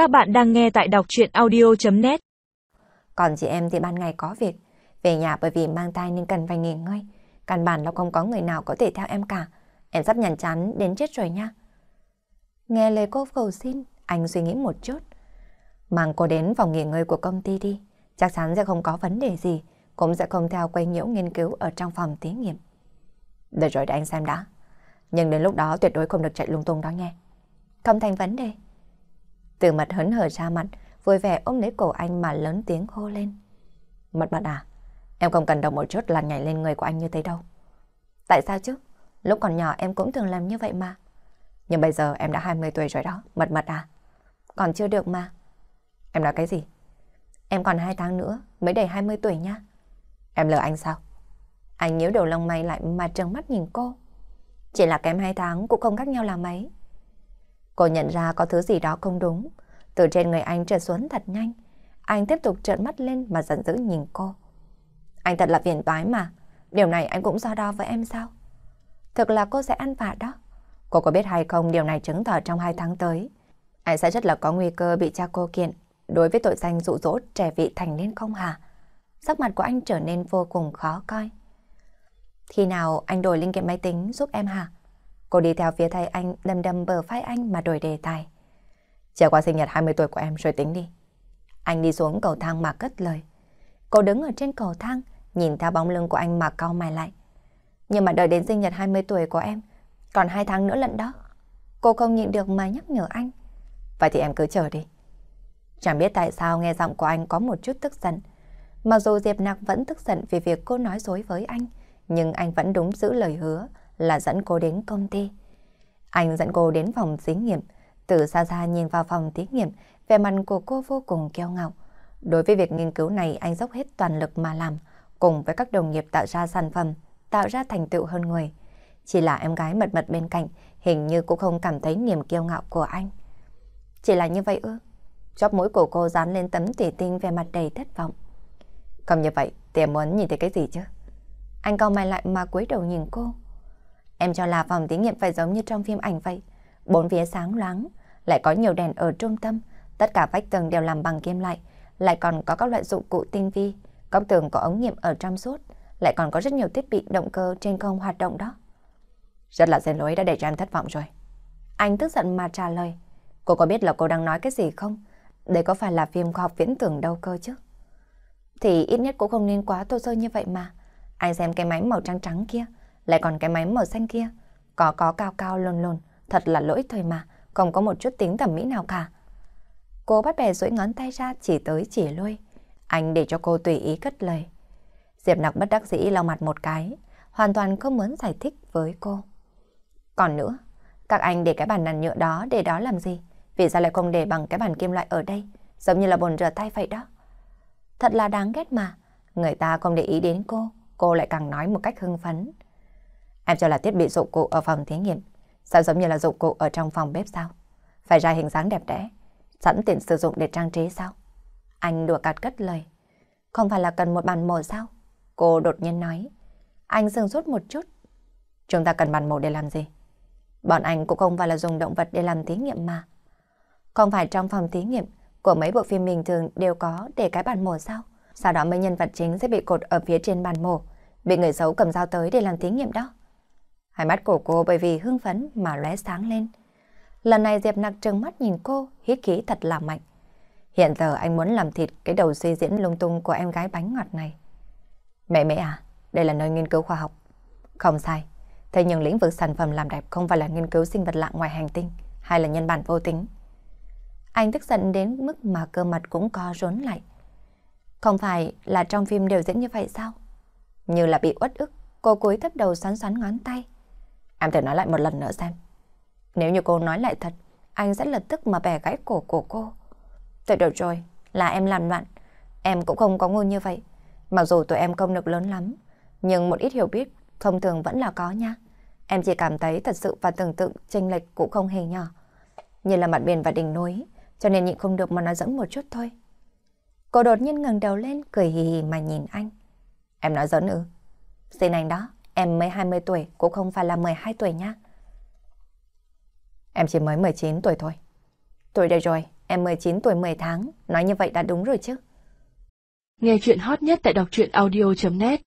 Các bạn đang nghe tại đọc chuyện audio.net Còn chị em thì ban ngày có việc. Về nhà bởi vì mang thai nên cần phải nghỉ ngơi. Căn bản là không có người nào có thể theo em cả. Em sắp nhàn chán đến chết rồi nha. Nghe lời cô cầu xin, anh suy nghĩ một chút. Mang cô đến phòng nghỉ ngơi của công ty đi. Chắc chắn sẽ không có vấn đề gì. Cũng sẽ không theo quay nhiễu nghiên cứu ở trong phòng thí nghiệm. Được rồi để anh xem đã. Nhưng đến lúc đó tuyệt đối không được chạy lung tung đó nghe. Không thành vấn đề. Từ mặt hấn hở ra mặt, vui vẻ ôm lấy cổ anh mà lớn tiếng hô lên. Mật mật à, em không cần động một chút là nhảy lên người của anh như thế đâu. Tại sao chứ? Lúc còn nhỏ em cũng thường làm như vậy mà. Nhưng bây giờ em đã 20 tuổi rồi đó, mật mật à. Còn chưa được mà. Em nói cái gì? Em còn 2 tháng nữa, mới đầy 20 tuổi nha. Em lừa anh sao? Anh nhíu đầu lông mày lại mà trừng mắt nhìn cô. Chỉ là kém 2 tháng cũng không khác nhau là mấy. Cô nhận ra có thứ gì đó không đúng. Từ trên người anh trượt xuống thật nhanh. Anh tiếp tục trợn mắt lên mà giận dữ nhìn cô. Anh thật là phiền toái mà. Điều này anh cũng so đo với em sao? Thực là cô sẽ ăn vạ đó. Cô có biết hay không điều này chứng tỏ trong hai tháng tới. Anh sẽ rất là có nguy cơ bị cha cô kiện đối với tội danh dụ dỗ trẻ vị thành niên không hả? Sắc mặt của anh trở nên vô cùng khó coi. Khi nào anh đổi linh kiện máy tính giúp em hả? Cô đi theo phía thầy anh, đâm đâm bờ vai anh mà đổi đề tài. Chờ qua sinh nhật 20 tuổi của em rồi tính đi. Anh đi xuống cầu thang mà cất lời. Cô đứng ở trên cầu thang, nhìn theo bóng lưng của anh mà cau mày lại. Nhưng mà đợi đến sinh nhật 20 tuổi của em, còn 2 tháng nữa lận đó. Cô không nhịn được mà nhắc nhở anh. Vậy thì em cứ chờ đi. Chẳng biết tại sao nghe giọng của anh có một chút tức giận. Mặc dù Diệp Nặc vẫn tức giận vì việc cô nói dối với anh, nhưng anh vẫn đúng giữ lời hứa là dẫn cô đến công ty. Anh dẫn cô đến phòng thí nghiệm, từ xa xa nhìn vào phòng thí nghiệm, vẻ mặt của cô vô cùng kiêu ngạo. Đối với việc nghiên cứu này anh dốc hết toàn lực mà làm, cùng với các đồng nghiệp tạo ra sản phẩm, tạo ra thành tựu hơn người. Chỉ là em gái mật mật bên cạnh, hình như cũng không cảm thấy niềm kiêu ngạo của anh. Chỉ là như vậy ư? Chóp mũi của cô dán lên tấm thủy tinh về mặt đầy thất vọng. Không như vậy, thì em muốn nhìn thấy cái gì chứ? Anh cao mày lại mà cúi đầu nhìn cô. Em cho là phòng thí nghiệm phải giống như trong phim ảnh vậy. Bốn phía sáng loáng, lại có nhiều đèn ở trung tâm, tất cả vách tường đều làm bằng kim loại, lại còn có các loại dụng cụ tinh vi, góc tường có ống nghiệm ở trong suốt, lại còn có rất nhiều thiết bị động cơ trên không hoạt động đó. Rất là xin lỗi đã để cho em thất vọng rồi. Anh tức giận mà trả lời. Cô có biết là cô đang nói cái gì không? Đây có phải là phim khoa học viễn tưởng đâu cơ chứ? Thì ít nhất cũng không nên quá tô sơ như vậy mà. Anh xem cái máy màu trắng trắng kia, lại còn cái máy màu xanh kia, có có cao cao lồn lồn, thật là lỗi thời mà, không có một chút tính thẩm mỹ nào cả. Cô bắt bè duỗi ngón tay ra chỉ tới chỉ lui. Anh để cho cô tùy ý cất lời. Diệp nặc bất đắc dĩ lau mặt một cái, hoàn toàn không muốn giải thích với cô. Còn nữa, các anh để cái bàn nằn nhựa đó để đó làm gì? Vì sao lại không để bằng cái bàn kim loại ở đây, giống như là bồn rửa tay vậy đó? Thật là đáng ghét mà, người ta không để ý đến cô, cô lại càng nói một cách hưng phấn. Em cho là thiết bị dụng cụ ở phòng thí nghiệm, sao giống như là dụng cụ ở trong phòng bếp sao? Phải ra hình dáng đẹp đẽ, sẵn tiện sử dụng để trang trí sao? Anh đùa cạt cất lời. Không phải là cần một bàn mổ sao? Cô đột nhiên nói. Anh dừng rút một chút. Chúng ta cần bàn mổ để làm gì? Bọn anh cũng không phải là dùng động vật để làm thí nghiệm mà. Không phải trong phòng thí nghiệm của mấy bộ phim bình thường đều có để cái bàn mổ sao? Sau đó mấy nhân vật chính sẽ bị cột ở phía trên bàn mổ, bị người xấu cầm dao tới để làm thí nghiệm đó. Hai mắt của cô bởi vì hưng phấn mà lóe sáng lên. Lần này Diệp Nặc trừng mắt nhìn cô, hít khí thật là mạnh. Hiện giờ anh muốn làm thịt cái đầu suy diễn lung tung của em gái bánh ngọt này. Mẹ mẹ à, đây là nơi nghiên cứu khoa học. Không sai, thế nhưng lĩnh vực sản phẩm làm đẹp không phải là nghiên cứu sinh vật lạ ngoài hành tinh, hay là nhân bản vô tính. Anh tức giận đến mức mà cơ mặt cũng co rốn lại. Không phải là trong phim đều diễn như vậy sao? Như là bị uất ức, cô cúi thấp đầu xoắn xoắn ngón tay. Em thử nói lại một lần nữa xem. Nếu như cô nói lại thật, anh sẽ lập tức mà bẻ gãy cổ của cô. Tôi được rồi, là em làm loạn. Em cũng không có ngu như vậy. Mặc dù tụi em công lực lớn lắm, nhưng một ít hiểu biết thông thường vẫn là có nha. Em chỉ cảm thấy thật sự và tưởng tượng chênh lệch cũng không hề nhỏ. Như là mặt biển và đỉnh núi, cho nên nhịn không được mà nói dẫn một chút thôi. Cô đột nhiên ngẩng đầu lên, cười hì hì mà nhìn anh. Em nói giỡn ư? Xin anh đó, em mới 20 tuổi, cũng không phải là 12 tuổi nhá. Em chỉ mới 19 tuổi thôi. Tuổi đây rồi, Em 19 tuổi 10 tháng, nói như vậy đã đúng rồi chứ. Nghe chuyện hot nhất tại đọc truyện audio.net